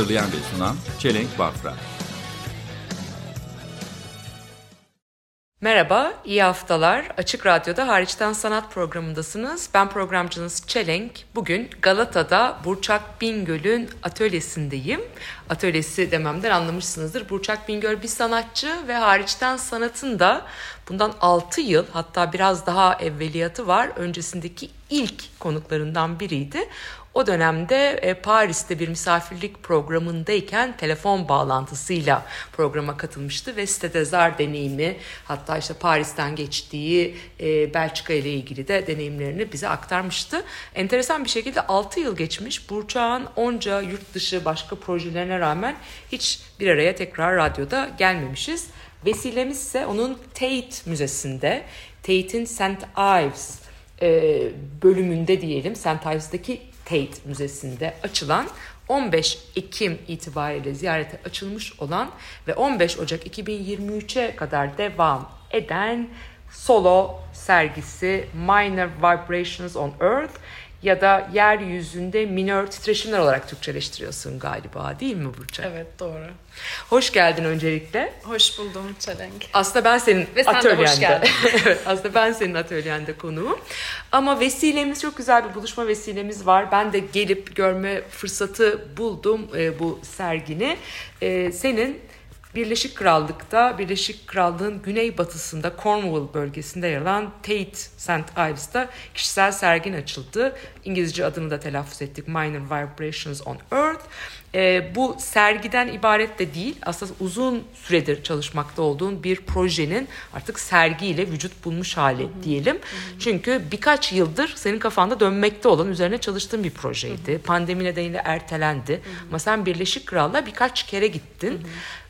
Hazırlayan ve sunan Çelenk Bafra. Merhaba, iyi haftalar. Açık Radyo'da Hariçten Sanat programındasınız. Ben programcınız Çelenk. Bugün Galata'da Burçak Bingöl'ün atölyesindeyim. Atölyesi dememden anlamışsınızdır. Burçak Bingöl bir sanatçı ve hariçten sanatın da bundan 6 yıl hatta biraz daha evveliyatı var. Öncesindeki ilk konuklarından biriydi. O dönemde e, Paris'te bir misafirlik programındayken telefon bağlantısıyla programa katılmıştı ve sitede deneyimi hatta işte Paris'ten geçtiği e, Belçika ile ilgili de deneyimlerini bize aktarmıştı. Enteresan bir şekilde 6 yıl geçmiş Burçak'ın onca yurt dışı başka projelerine rağmen hiç bir araya tekrar radyoda gelmemişiz. Vesilemiz ise onun Tate Müzesi'nde, Tate'in St. Ives e, bölümünde diyelim, St. Ives'daki Tate Müzesi'nde açılan 15 Ekim itibariyle ziyarete açılmış olan ve 15 Ocak 2023'e kadar devam eden solo sergisi Minor Vibrations on Earth ya da yeryüzünde minör titreşimler olarak Türkçeleştiriyorsun galiba değil mi Burça? Evet doğru. Hoş geldin öncelikle. Hoş buldum Çelenk. Aslında ben senin Ve sen de atölyende. hoş geldin. evet, aslında ben senin atölyende konuğum. Ama vesilemiz çok güzel bir buluşma vesilemiz var. Ben de gelip görme fırsatı buldum e, bu sergini. E, senin Birleşik Krallık'ta, Birleşik Krallığın güneybatısında Cornwall bölgesinde yer alan Tate St. Ives'ta kişisel sergin açıldı. İngilizce adını da telaffuz ettik. Minor Vibrations on Earth. Ee, bu sergiden ibaret de değil, aslında uzun süredir çalışmakta olduğun bir projenin artık sergiyle vücut bulmuş hali diyelim. Çünkü birkaç yıldır senin kafanda dönmekte olan, üzerine çalıştığın bir projeydi. Pandemi nedeniyle ertelendi. Ama sen Birleşik Krallığa birkaç kere gittin.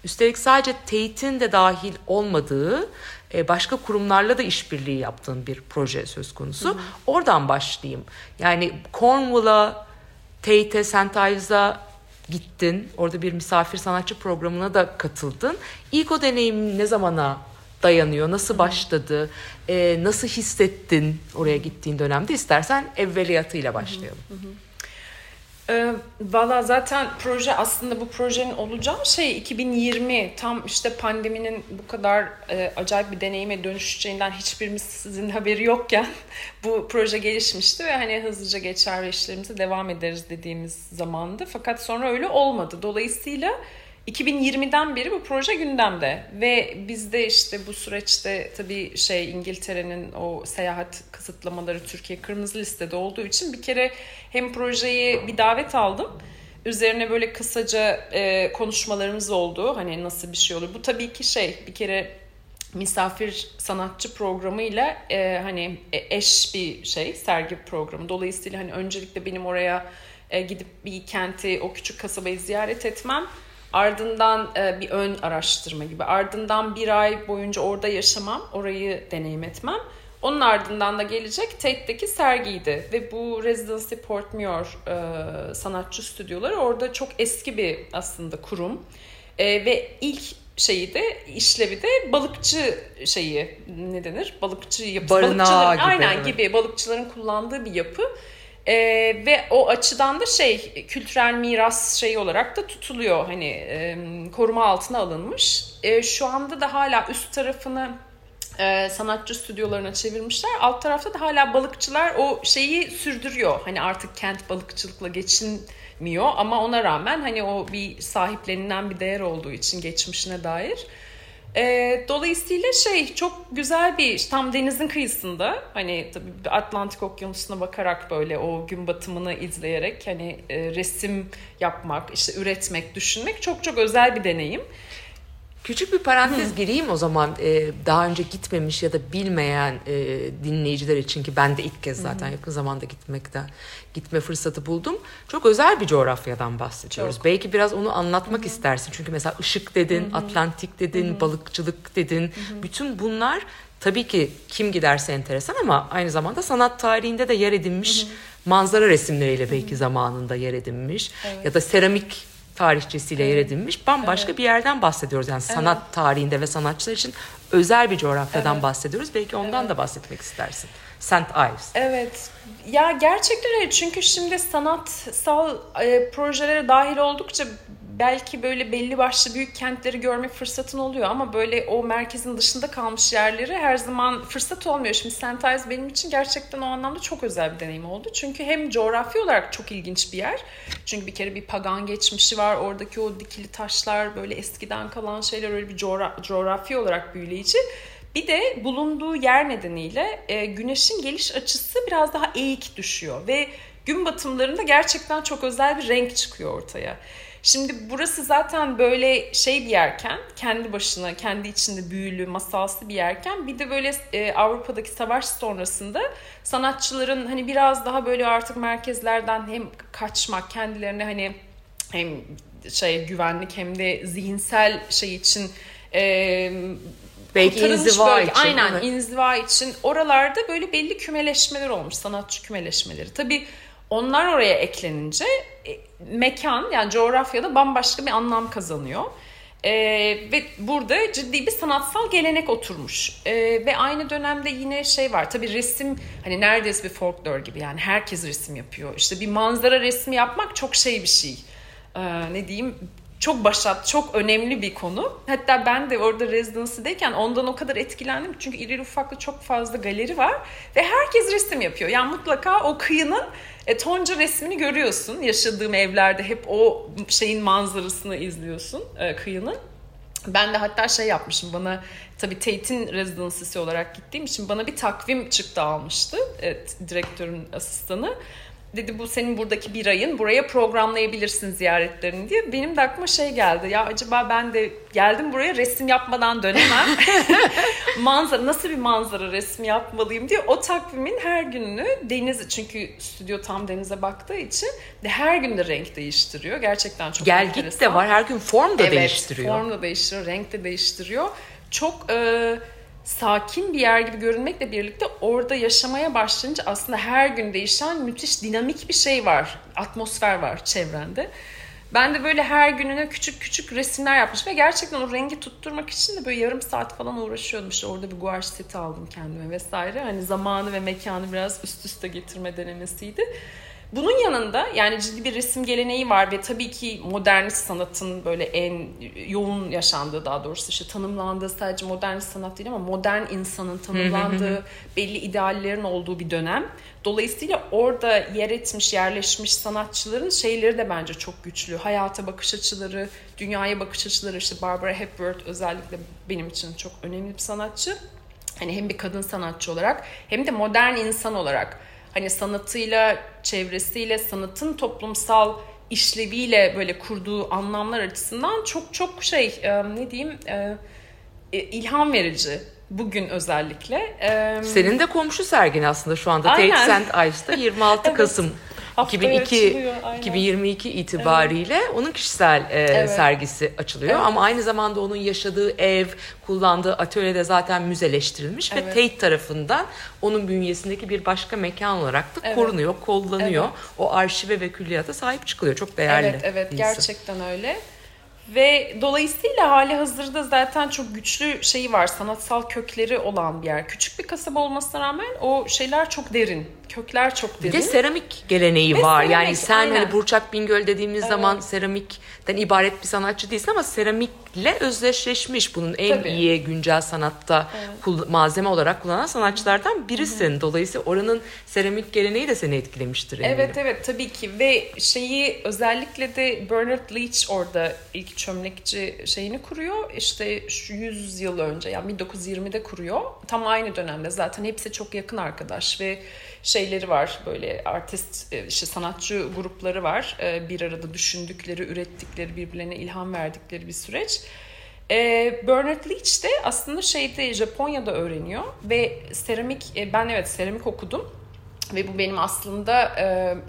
Üstelik sadece Tate'in de dahil olmadığı e, başka kurumlarla da işbirliği yaptığın bir proje söz konusu. Oradan başlayayım. Yani Cornwall'a, Tate'e, St. Ives'a gittin. Orada bir misafir sanatçı programına da katıldın. İlk o deneyim ne zamana dayanıyor? Nasıl başladı? E, nasıl hissettin oraya gittiğin dönemde? İstersen evveliyatıyla başlayalım. Ee, Valla zaten proje aslında bu projenin olacağı şey 2020 tam işte pandeminin bu kadar e, acayip bir deneyime dönüşeceğinden hiçbirimizin haberi yokken bu proje gelişmişti ve hani hızlıca geçer ve işlerimize devam ederiz dediğimiz zamandı. Fakat sonra öyle olmadı. Dolayısıyla 2020'den beri bu proje gündemde ve biz de işte bu süreçte tabii şey İngiltere'nin o seyahat kısıtlamaları Türkiye kırmızı listede olduğu için bir kere hem projeyi bir davet aldım. Üzerine böyle kısaca e, konuşmalarımız oldu. Hani nasıl bir şey olur. Bu tabii ki şey bir kere misafir sanatçı programıyla e, hani e, eş bir şey sergi programı. Dolayısıyla hani öncelikle benim oraya e, gidip bir kenti o küçük kasabayı ziyaret etmem. Ardından e, bir ön araştırma gibi. Ardından bir ay boyunca orada yaşamam, orayı deneyim etmem. Onun ardından da gelecek Tate'deki sergiydi. Ve bu Residency Portmore e, sanatçı stüdyoları orada çok eski bir aslında kurum. E, ve ilk şeyi de işlevi de balıkçı şeyi ne denir? Balıkçı yapısı. Barınağı Balıkçıların- gibi, Aynen evet. gibi balıkçıların kullandığı bir yapı. Ee, ve o açıdan da şey kültürel miras şeyi olarak da tutuluyor hani e, koruma altına alınmış. E, şu anda da hala üst tarafını e, sanatçı stüdyolarına çevirmişler. Alt tarafta da hala balıkçılar o şeyi sürdürüyor. Hani artık kent balıkçılıkla geçinmiyor ama ona rağmen hani o bir sahiplenilen bir değer olduğu için geçmişine dair. E, dolayısıyla şey çok güzel bir tam denizin kıyısında hani tabii Atlantik Okyanusu'na bakarak böyle o gün batımını izleyerek hani e, resim yapmak işte üretmek düşünmek çok çok özel bir deneyim. Küçük bir parantez gireyim o zaman Ee, daha önce gitmemiş ya da bilmeyen e, dinleyiciler için ki ben de ilk kez zaten yakın zamanda gitmekte gitme fırsatı buldum. Çok özel bir coğrafyadan bahsediyoruz. Çok. Belki biraz onu anlatmak istersin. Çünkü mesela ışık dedin, Atlantik dedin, balıkçılık dedin. Bütün bunlar tabii ki kim giderse enteresan ama aynı zamanda sanat tarihinde de yer edinmiş manzara resimleriyle belki zamanında yer edinmiş ya da seramik tarihçesiyle yer edinmiş bambaşka bir yerden bahsediyoruz. Yani sanat tarihinde ve sanatçılar için özel bir coğrafyadan bahsediyoruz. Belki ondan da bahsetmek istersin. St. Ives. Evet. Ya gerçekten öyle. Çünkü şimdi sanatsal e, projelere dahil oldukça belki böyle belli başlı büyük kentleri görme fırsatın oluyor ama böyle o merkezin dışında kalmış yerleri her zaman fırsat olmuyor. Şimdi St. Ives benim için gerçekten o anlamda çok özel bir deneyim oldu. Çünkü hem coğrafi olarak çok ilginç bir yer. Çünkü bir kere bir pagan geçmişi var. Oradaki o dikili taşlar böyle eskiden kalan şeyler öyle bir coğra- coğrafi olarak büyüleyici. Bir de bulunduğu yer nedeniyle e, güneşin geliş açısı biraz daha eğik düşüyor ve gün batımlarında gerçekten çok özel bir renk çıkıyor ortaya. Şimdi burası zaten böyle şey bir yerken, kendi başına, kendi içinde büyülü, masalsı bir yerken bir de böyle e, Avrupa'daki savaş sonrasında sanatçıların hani biraz daha böyle artık merkezlerden hem kaçmak, kendilerine hani hem şey güvenlik hem de zihinsel şey için e, Belki inziva bölge. için, Aynen evet. inziva için. Oralarda böyle belli kümeleşmeler olmuş. Sanatçı kümeleşmeleri. Tabii onlar oraya eklenince e, mekan yani coğrafyada bambaşka bir anlam kazanıyor. E, ve burada ciddi bir sanatsal gelenek oturmuş. E, ve aynı dönemde yine şey var. Tabii resim hani neredeyse bir folklor gibi yani herkes resim yapıyor. İşte bir manzara resmi yapmak çok şey bir şey. E, ne diyeyim çok başat, çok önemli bir konu. Hatta ben de orada residency'deyken ondan o kadar etkilendim. Çünkü iri ufaklı çok fazla galeri var. Ve herkes resim yapıyor. Yani mutlaka o kıyının e, tonca resmini görüyorsun. Yaşadığım evlerde hep o şeyin manzarasını izliyorsun e, kıyının. Ben de hatta şey yapmışım bana tabii Tate'in residency'si olarak gittiğim için bana bir takvim çıktı almıştı evet, direktörün asistanı. Dedi bu senin buradaki bir ayın buraya programlayabilirsin ziyaretlerini diye. Benim de aklıma şey geldi ya acaba ben de geldim buraya resim yapmadan dönemem. manzara nasıl bir manzara resmi yapmalıyım diye o takvimin her gününü deniz çünkü stüdyo tam denize baktığı için de her gün de renk değiştiriyor. Gerçekten çok Gel git de enteresan. var. Her gün form da Evet, değiştiriyor. form da değiştiriyor, renk de değiştiriyor. Çok e, sakin bir yer gibi görünmekle birlikte orada yaşamaya başlayınca aslında her gün değişen müthiş dinamik bir şey var. Atmosfer var çevrende. Ben de böyle her gününe küçük küçük resimler yapmış ve gerçekten o rengi tutturmak için de böyle yarım saat falan uğraşıyordum. İşte orada bir guaj seti aldım kendime vesaire. Hani zamanı ve mekanı biraz üst üste getirme denemesiydi. Bunun yanında yani ciddi bir resim geleneği var ve tabii ki modernist sanatın böyle en yoğun yaşandığı daha doğrusu işte tanımlandığı sadece modernist sanat değil ama modern insanın tanımlandığı belli ideallerin olduğu bir dönem. Dolayısıyla orada yer etmiş, yerleşmiş sanatçıların şeyleri de bence çok güçlü. Hayata bakış açıları, dünyaya bakış açıları işte Barbara Hepworth özellikle benim için çok önemli bir sanatçı. Hani hem bir kadın sanatçı olarak hem de modern insan olarak hani sanatıyla, çevresiyle, sanatın toplumsal işleviyle böyle kurduğu anlamlar açısından çok çok şey e, ne diyeyim e, e, ilham verici bugün özellikle. E, Senin de komşu sergin aslında şu anda Aynen. Tate St. Ives'ta 26 Evet. Kasım Haftaya 2002 açılıyor, aynen. 2022 itibariyle onun kişisel e, sergisi açılıyor Evet. ama aynı zamanda onun yaşadığı ev, kullandığı atölyede zaten müzeleştirilmiş ve Evet. Tate tarafından onun bünyesindeki bir başka mekan olarak da Evet. korunuyor, kollanıyor. Evet. O arşive ve külliyata sahip çıkılıyor. Çok değerli. Evet evet gerçekten öyle. Ve dolayısıyla hali hazırda zaten çok güçlü şeyi var. Sanatsal kökleri olan bir yer. Küçük bir kasaba olmasına rağmen o şeyler çok derin. Kökler çok Bir derin. de seramik geleneği Ve var. seramik, yani sen aynen. hani Burçak Bingöl dediğimiz zaman seramikten ibaret bir sanatçı değilsin ama seramikle özdeşleşmiş bunun en Tabii. iyi güncel sanatta kul- malzeme olarak kullanan sanatçılardan birisin. Dolayısıyla oranın seramik geleneği de seni etkilemiştir eminim. Evet evet tabii ki ve şeyi özellikle de Bernard Leach orada ilk çömlekçi şeyini kuruyor. İşte şu 100 yıl önce yani 1920'de kuruyor. Tam aynı dönemde zaten hepsi çok yakın arkadaş ve şeyleri var böyle artist e, işte sanatçı grupları var. E, Bir arada düşündükleri, ürettikleri, birbirlerine ilham verdikleri bir süreç. E, Bernard Leach de aslında şeyde Japonya'da öğreniyor ve seramik e, ben evet seramik okudum ve bu benim aslında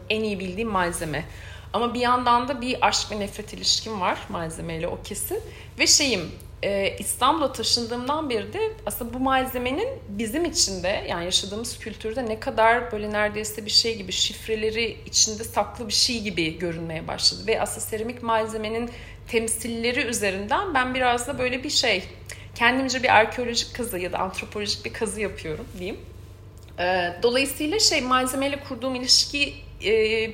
en iyi bildiğim malzeme. Ama bir yandan da bir aşk ve nefret ilişkim var malzemeyle o kesin. Ve şeyim e, İstanbul'a taşındığımdan beri de aslında bu malzemenin bizim içinde yani yaşadığımız kültürde ne kadar böyle neredeyse bir şey gibi şifreleri içinde saklı bir şey gibi görünmeye başladı. Ve aslında seramik malzemenin temsilleri üzerinden ben biraz da böyle bir şey kendimce bir arkeolojik kazı ya da antropolojik bir kazı yapıyorum diyeyim. E, dolayısıyla şey malzemeyle kurduğum ilişki e,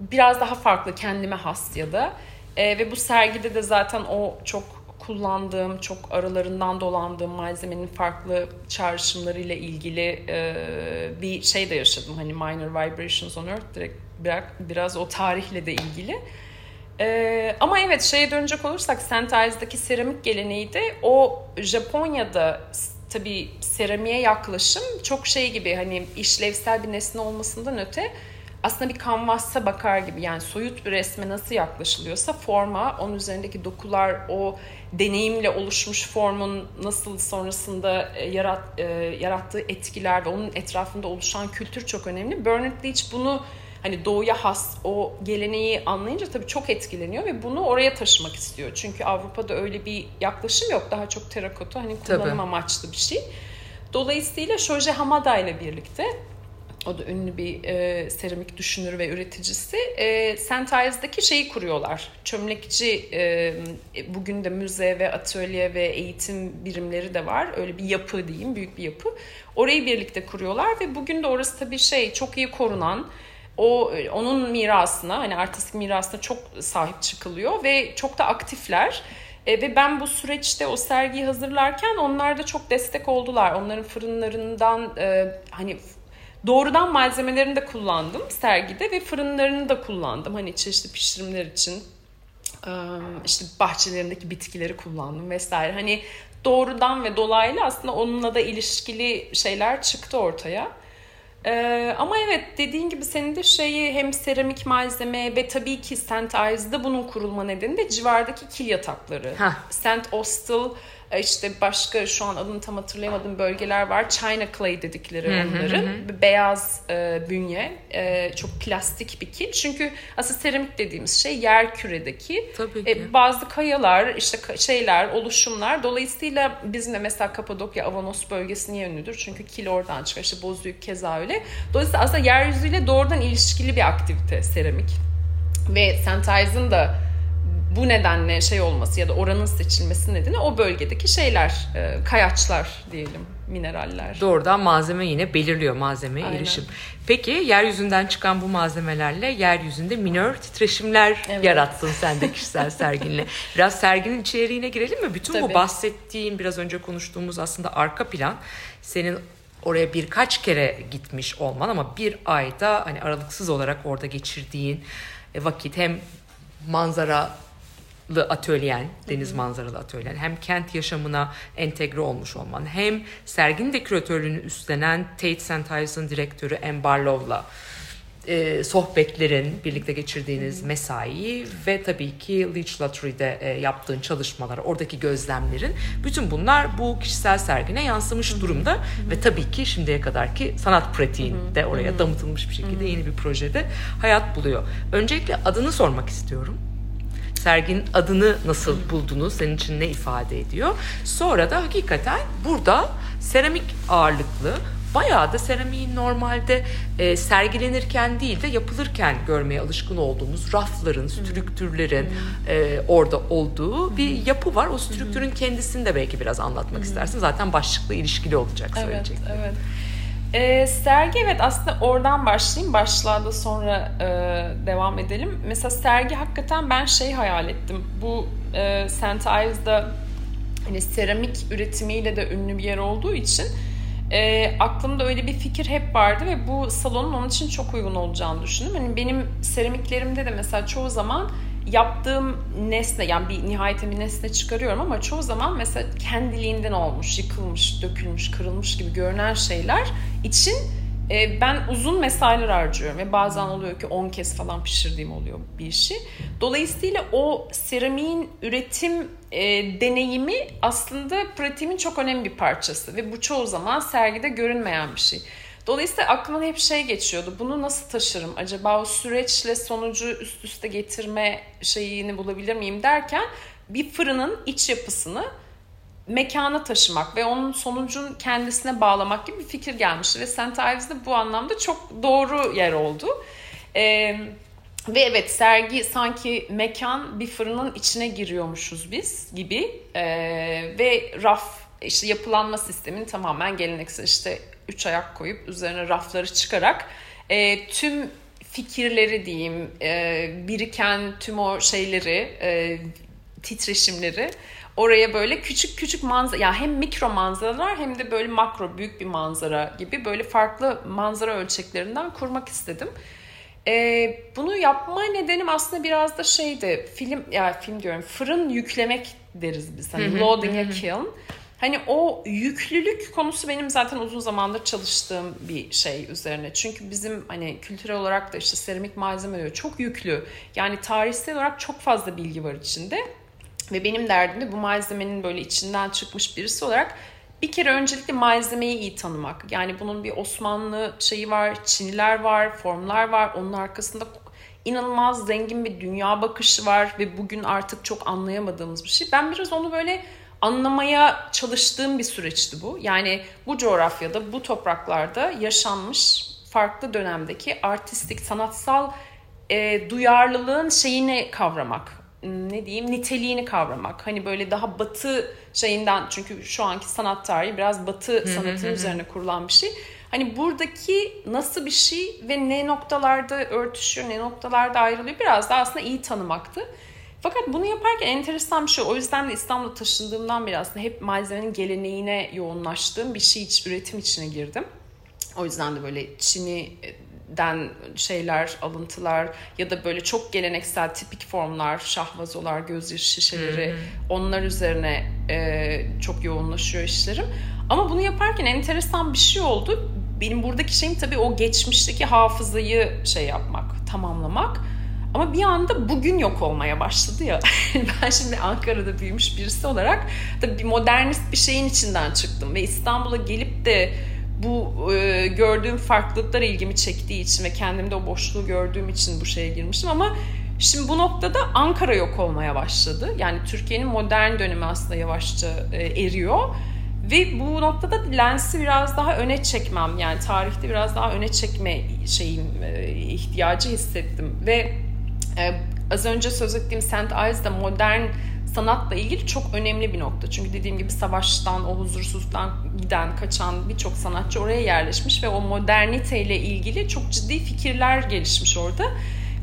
biraz daha farklı kendime has ya da e, ve bu sergide de zaten o çok kullandığım, çok aralarından dolandığım malzemenin farklı çağrışımlarıyla ilgili e, bir şey de yaşadım. Hani Minor Vibrations on Earth direkt biraz, biraz o tarihle de ilgili. E, ama evet şeye dönecek olursak St. Seramik geleneği de o Japonya'da tabii seramiğe yaklaşım çok şey gibi hani işlevsel bir nesne olmasından öte aslında bir kanvasa bakar gibi yani soyut bir resme nasıl yaklaşılıyorsa forma, onun üzerindeki dokular, o deneyimle oluşmuş formun nasıl sonrasında e, yarat, e, yarattığı etkiler ve onun etrafında oluşan kültür çok önemli. Bernard Leach bunu hani doğuya has o geleneği anlayınca tabii çok etkileniyor ve bunu oraya taşımak istiyor. Çünkü Avrupa'da öyle bir yaklaşım yok. Daha çok terakota hani kullanım Tabii. amaçlı bir şey. Dolayısıyla Shoji Hamada ile birlikte o da ünlü bir e, seramik düşünür ve üreticisi. E, St. Iles'daki şeyi kuruyorlar. Çömlekçi, e, bugün de müze ve atölye ve eğitim birimleri de var. Öyle bir yapı diyeyim, büyük bir yapı. Orayı birlikte kuruyorlar ve bugün de orası tabii şey çok iyi korunan, o onun mirasına hani artistik mirasına çok sahip çıkılıyor ve çok da aktifler. E, ve ben bu süreçte o sergiyi hazırlarken onlar da çok destek oldular. Onların fırınlarından e, hani doğrudan malzemelerini de kullandım sergide ve fırınlarını da kullandım. Hani çeşitli pişirimler için işte bahçelerindeki bitkileri kullandım vesaire. Hani doğrudan ve dolaylı aslında onunla da ilişkili şeyler çıktı ortaya. Ee, ama evet dediğin gibi senin de şeyi hem seramik malzeme ve tabii ki St. Iles'da bunun kurulma nedeni de civardaki kil yatakları. Hah. St. Austell işte başka şu an adını tam hatırlayamadığım bölgeler var. China clay dedikleri onların. Beyaz e, bünye. e, çok plastik bir kil. Çünkü aslında seramik dediğimiz şey yer küredeki e, bazı kayalar, işte şeyler, oluşumlar. Dolayısıyla bizim de mesela Kapadokya, Avanos bölgesi niye ünlüdür? Çünkü kil oradan çıkar. İşte Bozüyük keza öyle. Dolayısıyla aslında yeryüzüyle doğrudan ilişkili bir aktivite seramik. Ve St. Da bu nedenle şey olması ya da oranın seçilmesi nedeni o bölgedeki şeyler, e, kayaçlar diyelim, mineraller. Doğrudan malzeme yine belirliyor malzemeye Aynen. erişim. Peki yeryüzünden çıkan bu malzemelerle yeryüzünde minör titreşimler Evet. yarattın sen de kişisel serginle. Biraz serginin içeriğine girelim mi? Bütün bu Tabii. bahsettiğin biraz önce konuştuğumuz aslında arka plan senin oraya birkaç kere gitmiş olman ama bir ayda hani aralıksız olarak orada geçirdiğin e, vakit hem manzara atölyen, deniz manzaralı atölyen hem kent yaşamına entegre olmuş olman hem serginin de küratörlüğünü üstlenen Tate St. Iles'ın direktörü Anne Barlow'la e, sohbetlerin, birlikte geçirdiğiniz mesai ve tabii ki Leech Lottery'de e, yaptığın çalışmalar, oradaki gözlemlerin bütün bunlar bu kişisel sergine yansımış durumda ve tabii ki şimdiye kadarki sanat pratiğinde oraya damıtılmış bir şekilde yeni bir projede hayat buluyor. Öncelikle adını sormak istiyorum. Serginin adını nasıl buldunuz? Senin için ne ifade ediyor? Sonra da hakikaten burada seramik ağırlıklı bayağı da seramiğin normalde e, sergilenirken değil de yapılırken görmeye alışkın olduğumuz rafların, strüktürlerin e, orada olduğu bir yapı var. O strüktürün kendisini de belki biraz anlatmak istersin. Zaten başlıkla ilişkili olacak Evet, söyleyecek. evet. Ee, sergi evet aslında oradan başlayayım. Başlığa da sonra e, devam edelim. Mesela sergi hakikaten ben şey hayal ettim. Bu e, St. Iles'da hani seramik üretimiyle de ünlü bir yer olduğu için e, aklımda öyle bir fikir hep vardı ve bu salonun onun için çok uygun olacağını düşündüm. Hani benim seramiklerimde de mesela çoğu zaman yaptığım nesne yani bir nihayetinde bir nesne çıkarıyorum ama çoğu zaman mesela kendiliğinden olmuş, yıkılmış, dökülmüş, kırılmış gibi görünen şeyler için e, ben uzun mesailer harcıyorum ve bazen oluyor ki 10 kez falan pişirdiğim oluyor bir işi. Dolayısıyla o seramiğin üretim e, deneyimi aslında pratiğimin çok önemli bir parçası ve bu çoğu zaman sergide görünmeyen bir şey. Dolayısıyla aklıma hep şey geçiyordu. Bunu nasıl taşırım? Acaba o süreçle sonucu üst üste getirme şeyini bulabilir miyim derken bir fırının iç yapısını mekana taşımak ve onun sonucun kendisine bağlamak gibi bir fikir gelmişti. Ve St. Ives'de bu anlamda çok doğru yer oldu. Ee, ve evet sergi sanki mekan bir fırının içine giriyormuşuz biz gibi. Ee, ve raf işte yapılanma sistemin tamamen geleneksel işte üç ayak koyup üzerine rafları çıkarak e, tüm fikirleri diyeyim e, biriken tüm o şeyleri e, titreşimleri oraya böyle küçük küçük manzara ya hem mikro manzaralar hem de böyle makro büyük bir manzara gibi böyle farklı manzara ölçeklerinden kurmak istedim. Ee, bunu yapma nedenim aslında biraz da şeydi film ya film diyorum fırın yüklemek deriz biz hani loading a kiln. Hani o yüklülük konusu benim zaten uzun zamandır çalıştığım bir şey üzerine. Çünkü bizim hani kültürel olarak da işte seramik malzemeleri çok yüklü. Yani tarihsel olarak çok fazla bilgi var içinde. Ve benim derdim de bu malzemenin böyle içinden çıkmış birisi olarak bir kere öncelikle malzemeyi iyi tanımak. Yani bunun bir Osmanlı şeyi var, Çiniler var, formlar var. Onun arkasında inanılmaz zengin bir dünya bakışı var ve bugün artık çok anlayamadığımız bir şey. Ben biraz onu böyle anlamaya çalıştığım bir süreçti bu. Yani bu coğrafyada, bu topraklarda yaşanmış farklı dönemdeki artistik, sanatsal e, duyarlılığın şeyini kavramak. Ne diyeyim niteliğini kavramak. Hani böyle daha batı şeyinden çünkü şu anki sanat tarihi biraz batı sanatının üzerine kurulan bir şey. Hani buradaki nasıl bir şey ve ne noktalarda örtüşüyor, ne noktalarda ayrılıyor biraz da aslında iyi tanımaktı. Fakat bunu yaparken enteresan bir şey. O yüzden de İstanbul'a taşındığımdan beri aslında hep malzemenin geleneğine yoğunlaştığım bir şey iç, üretim içine girdim. O yüzden de böyle Çin'den şeyler, alıntılar ya da böyle çok geleneksel tipik formlar, şahvazolar, gözyaşı şişeleri onlar üzerine e, çok yoğunlaşıyor işlerim. Ama bunu yaparken enteresan bir şey oldu. Benim buradaki şeyim tabii o geçmişteki hafızayı şey yapmak, tamamlamak. Ama bir anda bugün yok olmaya başladı ya. ben şimdi Ankara'da büyümüş birisi olarak tabii bir modernist bir şeyin içinden çıktım. Ve İstanbul'a gelip de bu e, gördüğüm farklılıklar ilgimi çektiği için ve kendimde o boşluğu gördüğüm için bu şeye girmiştim. Ama şimdi bu noktada Ankara yok olmaya başladı. Yani Türkiye'nin modern dönemi aslında yavaşça e, eriyor. Ve bu noktada lensi biraz daha öne çekmem yani tarihte biraz daha öne çekme şeyim e, ihtiyacı hissettim ve az önce söz ettiğim St. Ives'da modern sanatla ilgili çok önemli bir nokta. Çünkü dediğim gibi savaştan, o huzursuzluktan giden, kaçan birçok sanatçı oraya yerleşmiş ve o moderniteyle ilgili çok ciddi fikirler gelişmiş orada.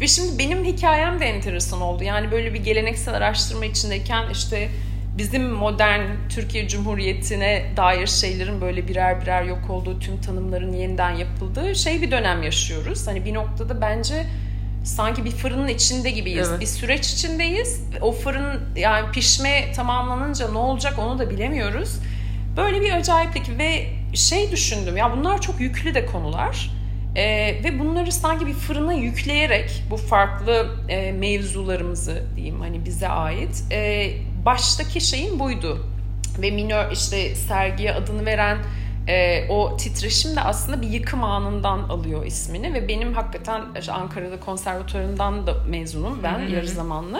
Ve şimdi benim hikayem de enteresan oldu. Yani böyle bir geleneksel araştırma içindeyken işte bizim modern Türkiye Cumhuriyeti'ne dair şeylerin böyle birer birer yok olduğu, tüm tanımların yeniden yapıldığı şey bir dönem yaşıyoruz. Hani bir noktada bence sanki bir fırının içinde gibiyiz. Evet. Bir süreç içindeyiz. O fırın yani pişme tamamlanınca ne olacak onu da bilemiyoruz. Böyle bir acayiplik ve şey düşündüm ya bunlar çok yüklü de konular. Ee, ve bunları sanki bir fırına yükleyerek bu farklı e, mevzularımızı diyeyim hani bize ait e, baştaki şeyin buydu. Ve minör işte sergiye adını veren e, o titreşim de aslında bir yıkım anından alıyor ismini ve benim hakikaten işte Ankara'da konservatuarından da mezunum ben yarı zamanlı.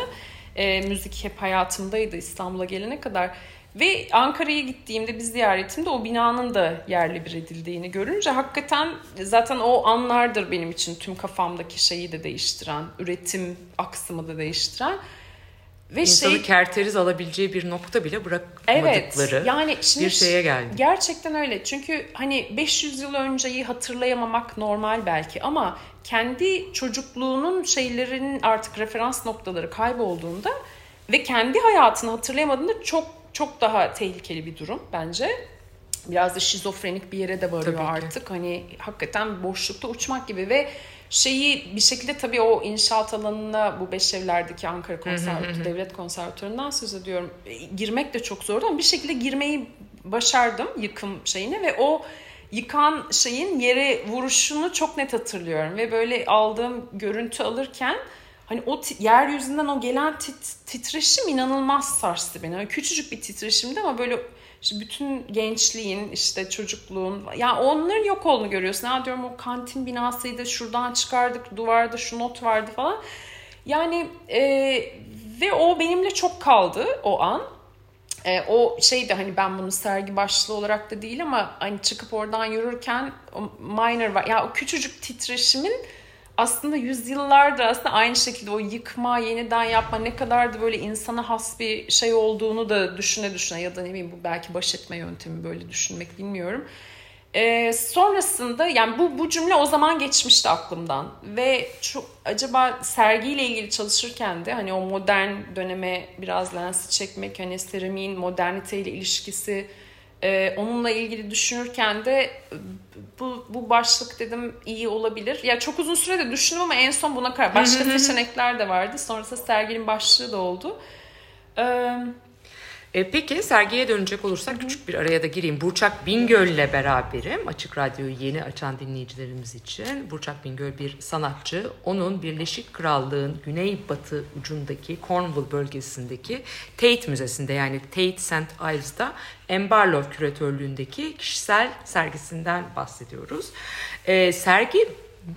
E, müzik hep hayatımdaydı İstanbul'a gelene kadar. Ve Ankara'ya gittiğimde bir ziyaretimde o binanın da yerli bir edildiğini görünce hakikaten zaten o anlardır benim için tüm kafamdaki şeyi de değiştiren, üretim aksımı da değiştiren. Ve İnsanı şey kerteriz alabileceği bir nokta bile bırakmadıkları Evet. Yani şimdi bir şeye geldi. Gerçekten öyle. Çünkü hani 500 yıl önceyi hatırlayamamak normal belki ama kendi çocukluğunun şeylerinin artık referans noktaları kaybolduğunda ve kendi hayatını hatırlayamadığında çok çok daha tehlikeli bir durum bence. Biraz da şizofrenik bir yere de varıyor Tabii ki. artık. Hani hakikaten boşlukta uçmak gibi ve şeyi bir şekilde tabii o inşaat alanına bu beş evlerdeki Ankara Konservatuarı, Devlet Konservatuarı'ndan söz ediyorum. E, Girmek de çok zordu ama bir şekilde girmeyi başardım yıkım şeyine ve o yıkan şeyin yere vuruşunu çok net hatırlıyorum ve böyle aldığım görüntü alırken hani o yeryüzünden o gelen tit- titreşim inanılmaz sarstı beni. Yani küçücük bir titreşimdi ama böyle işte bütün gençliğin işte çocukluğun yani onların yok olduğunu görüyorsun. Ya diyorum o kantin binasıydı şuradan çıkardık duvarda şu not vardı falan. Yani e, ve o benimle çok kaldı o an. E, o şey de hani ben bunu sergi başlığı olarak da değil ama hani çıkıp oradan yürürken o minor var. Ya o küçücük titreşimin aslında yüzyıllardır aslında aynı şekilde o yıkma, yeniden yapma ne kadar da böyle insana has bir şey olduğunu da düşüne düşüne ya da ne bileyim bu belki baş etme yöntemi böyle düşünmek bilmiyorum. Ee, sonrasında yani bu bu cümle o zaman geçmişti aklımdan ve çok acaba sergiyle ilgili çalışırken de hani o modern döneme biraz lensi çekmek hani seramiğin moderniteyle ilişkisi e, onunla ilgili düşünürken de bu, bu başlık dedim iyi olabilir. Ya çok uzun sürede düşündüm ama en son buna karar. Başka seçenekler de vardı. Sonrasında serginin başlığı da oldu. Ee, E, peki sergiye dönecek olursak küçük bir araya da gireyim. Burçak Bingöl'le beraberim. Açık Radyo'yu yeni açan dinleyicilerimiz için. Burçak Bingöl bir sanatçı. Onun Birleşik Krallığın güneybatı ucundaki Cornwall bölgesindeki Tate Müzesi'nde yani Tate St. Ives'da Embarlow küratörlüğündeki kişisel sergisinden bahsediyoruz. E, sergi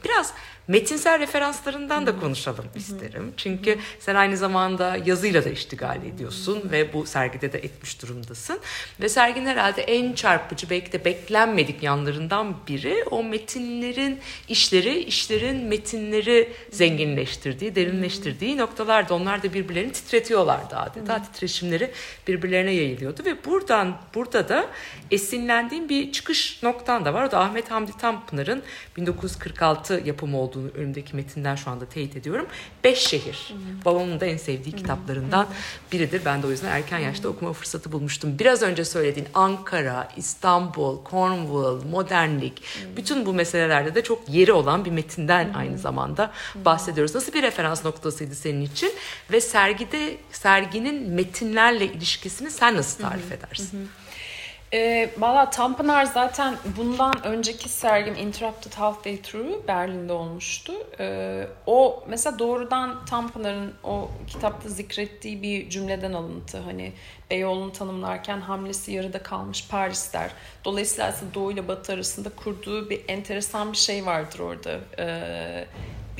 biraz metinsel referanslarından da konuşalım isterim. Çünkü sen aynı zamanda yazıyla da iştigal ediyorsun ve bu sergide de etmiş durumdasın. Ve serginin herhalde en çarpıcı belki de beklenmedik yanlarından biri o metinlerin işleri, işlerin metinleri zenginleştirdiği, derinleştirdiği noktalarda onlar da birbirlerini titretiyorlardı adeta. Titreşimleri birbirlerine yayılıyordu ve buradan burada da esinlendiğim bir çıkış noktan da var. O da Ahmet Hamdi Tanpınar'ın 1946 yapımı olduğunu önümdeki metinden şu anda teyit ediyorum. Beş Şehir. Babamın da en sevdiği kitaplarından biridir. Ben de o yüzden erken yaşta okuma fırsatı bulmuştum. Biraz önce söylediğin Ankara, İstanbul, Cornwall, modernlik bütün bu meselelerde de çok yeri olan bir metinden aynı zamanda bahsediyoruz. Nasıl bir referans noktasıydı senin için ve sergide serginin metinlerle ilişkisini sen nasıl tarif edersin? E, Valla Tanpınar zaten bundan önceki sergim Interrupted Half Day Through Berlin'de olmuştu. E, o mesela doğrudan Tanpınar'ın o kitapta zikrettiği bir cümleden alıntı. Hani Beyoğlu'nu tanımlarken hamlesi yarıda kalmış Paris der. Dolayısıyla aslında Doğu ile Batı arasında kurduğu bir enteresan bir şey vardır orada. E,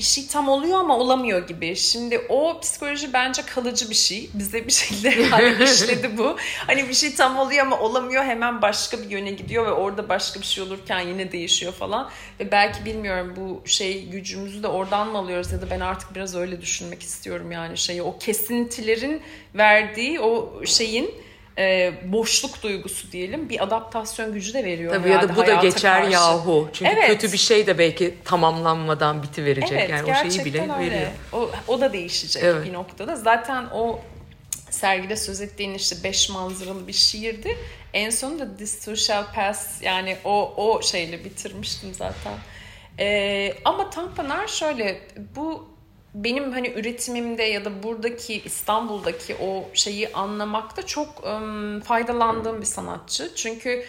bir şey tam oluyor ama olamıyor gibi. Şimdi o psikoloji bence kalıcı bir şey. Bize bir şekilde hani işledi bu. Hani bir şey tam oluyor ama olamıyor hemen başka bir yöne gidiyor ve orada başka bir şey olurken yine değişiyor falan. Ve belki bilmiyorum bu şey gücümüzü de oradan mı alıyoruz ya da ben artık biraz öyle düşünmek istiyorum yani şeyi. O kesintilerin verdiği o şeyin e, boşluk duygusu diyelim bir adaptasyon gücü de veriyor. Tabii ya da bu da geçer karşı. yahu. Çünkü Evet. kötü bir şey de belki tamamlanmadan biti verecek. Evet, yani o şeyi bile öyle. veriyor. O, o da değişecek Evet. bir noktada. Zaten o sergide söz ettiğin işte beş manzaralı bir şiirdi. En sonunda This Too Shall Pass yani o, o şeyle bitirmiştim zaten. Ee, ama Tanpınar şöyle bu benim hani üretimimde ya da buradaki İstanbul'daki o şeyi anlamakta çok ım, faydalandığım bir sanatçı. Çünkü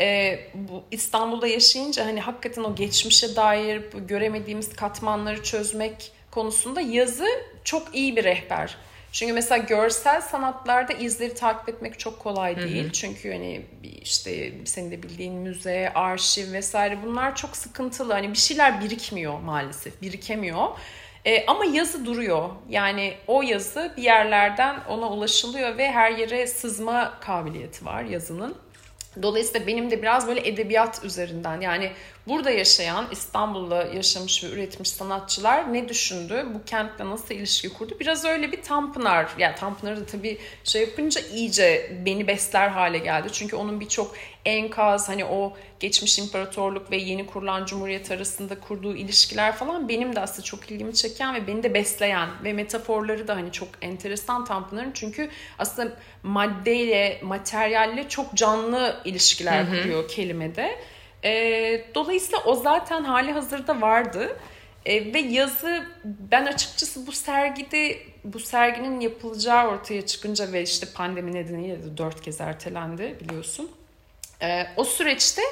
e, bu İstanbul'da yaşayınca hani hakikaten o geçmişe dair bu göremediğimiz katmanları çözmek konusunda yazı çok iyi bir rehber. Çünkü mesela görsel sanatlarda izleri takip etmek çok kolay değil. Çünkü hani işte senin de bildiğin müze, arşiv vesaire bunlar çok sıkıntılı. Hani bir şeyler birikmiyor maalesef, birikemiyor. E, ama yazı duruyor. Yani o yazı bir yerlerden ona ulaşılıyor ve her yere sızma kabiliyeti var yazının. Dolayısıyla benim de biraz böyle edebiyat üzerinden yani burada yaşayan İstanbul'da yaşamış ve üretmiş sanatçılar ne düşündü? Bu kentle nasıl ilişki kurdu? Biraz öyle bir Tanpınar. Yani Tanpınar'ı da tabii şey yapınca iyice beni besler hale geldi. Çünkü onun birçok enkaz hani o geçmiş imparatorluk ve yeni kurulan cumhuriyet arasında kurduğu ilişkiler falan benim de aslında çok ilgimi çeken ve beni de besleyen ve metaforları da hani çok enteresan Tanpınar'ın çünkü aslında maddeyle, materyalle çok canlı ilişkiler kuruyor kelimede. Ee, dolayısıyla o zaten hali hazırda vardı. Ee, ve yazı ben açıkçası bu sergide bu serginin yapılacağı ortaya çıkınca ve işte pandemi nedeniyle de dört kez ertelendi biliyorsun. Ee, o süreçte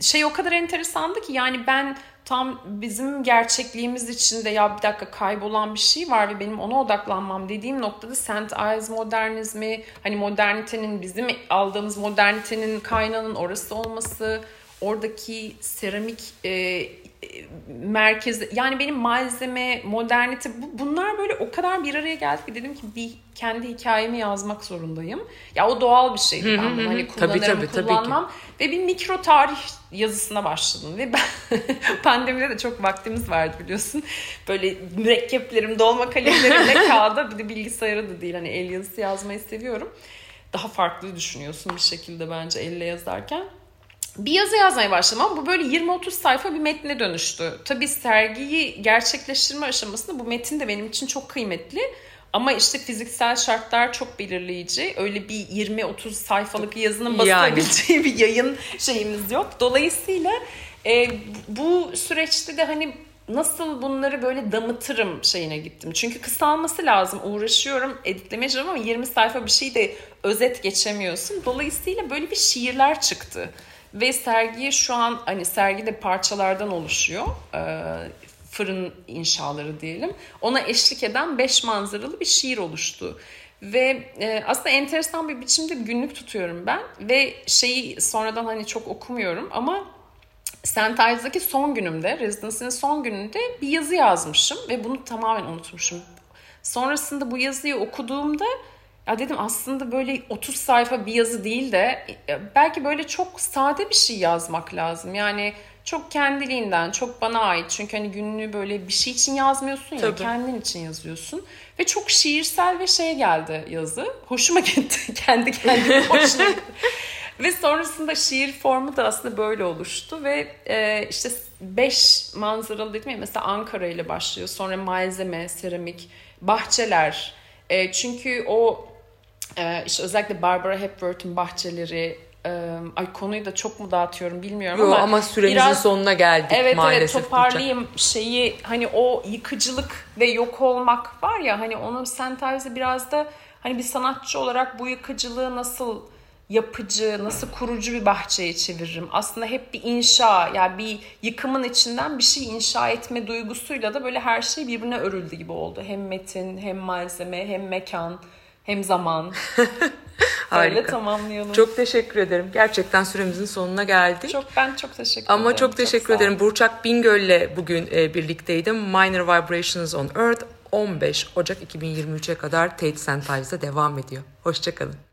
şey o kadar enteresandı ki yani ben tam bizim gerçekliğimiz içinde ya bir dakika kaybolan bir şey var ve benim ona odaklanmam dediğim noktada St. Ives modernizmi hani modernitenin bizim aldığımız modernitenin kaynağının orası olması oradaki seramik e, e, merkezi yani benim malzeme, modernite bu, bunlar böyle o kadar bir araya geldi ki dedim ki bir kendi hikayemi yazmak zorundayım. Ya o doğal bir şeydi ben bunu hani kullanırım Tabii, tabii, tabii ki. kullanmam ve bir mikro tarih yazısına başladım ve ben pandemide de çok vaktimiz vardı biliyorsun. Böyle mürekkeplerim, dolma kalemlerimle kağıda bir de bilgisayara da değil hani el yazısı yazmayı seviyorum. Daha farklı düşünüyorsun bir şekilde bence elle yazarken bir yazı yazmaya başladım ama bu böyle 20-30 sayfa bir metne dönüştü. Tabii sergiyi gerçekleştirme aşamasında bu metin de benim için çok kıymetli. Ama işte fiziksel şartlar çok belirleyici. Öyle bir 20-30 sayfalık yazının basılabileceği bir yayın şeyimiz yok. Dolayısıyla e, bu süreçte de hani nasıl bunları böyle damıtırım şeyine gittim. Çünkü kısalması lazım. Uğraşıyorum, editlemeyeceğim ama 20 sayfa bir şey de özet geçemiyorsun. Dolayısıyla böyle bir şiirler çıktı. Ve sergiye şu an hani sergi de parçalardan oluşuyor. Ee, fırın inşaları diyelim. Ona eşlik eden beş manzaralı bir şiir oluştu. Ve e, aslında enteresan bir biçimde günlük tutuyorum ben. Ve şeyi sonradan hani çok okumuyorum ama St. Ives'daki son günümde, residency'nin son gününde bir yazı yazmışım. Ve bunu tamamen unutmuşum. Sonrasında bu yazıyı okuduğumda ya dedim aslında böyle 30 sayfa bir yazı değil de e, belki böyle çok sade bir şey yazmak lazım. Yani çok kendiliğinden, çok bana ait. Çünkü hani günlüğü böyle bir şey için yazmıyorsun ya, Tabii. kendin için yazıyorsun. Ve çok şiirsel ve şey geldi yazı. Hoşuma gitti. Kendi kendime hoşuma gitti. Ve sonrasında şiir formu da aslında böyle oluştu ve e, işte beş manzaralı dedim ya mesela Ankara ile başlıyor. Sonra malzeme, seramik, bahçeler. E, çünkü o e, işte özellikle Barbara Hepworth'un bahçeleri e, ay konuyu da çok mu dağıtıyorum bilmiyorum Yo, ama ama süremizin biraz- sonuna geldik Evet maalesef. evet toparlayayım şeyi hani o yıkıcılık ve yok olmak var ya hani onu St. Ives'e biraz da hani bir sanatçı olarak bu yıkıcılığı nasıl yapıcı, nasıl kurucu bir bahçeye çeviririm. Aslında hep bir inşa, yani bir yıkımın içinden bir şey inşa etme duygusuyla da böyle her şey birbirine örüldü gibi oldu. Hem metin, hem malzeme, hem mekan, hem zaman. Böyle Harika. tamamlayalım. Çok, Çok teşekkür ederim. Gerçekten süremizin sonuna geldik. ben çok teşekkür ederim. Ama çok teşekkür ol. ederim. Burçak Bingöl'le bugün e, birlikteydim. Minor Vibrations on Earth 15 Ocak 2023'e kadar Tate. Ives'da devam ediyor. Hoşçakalın.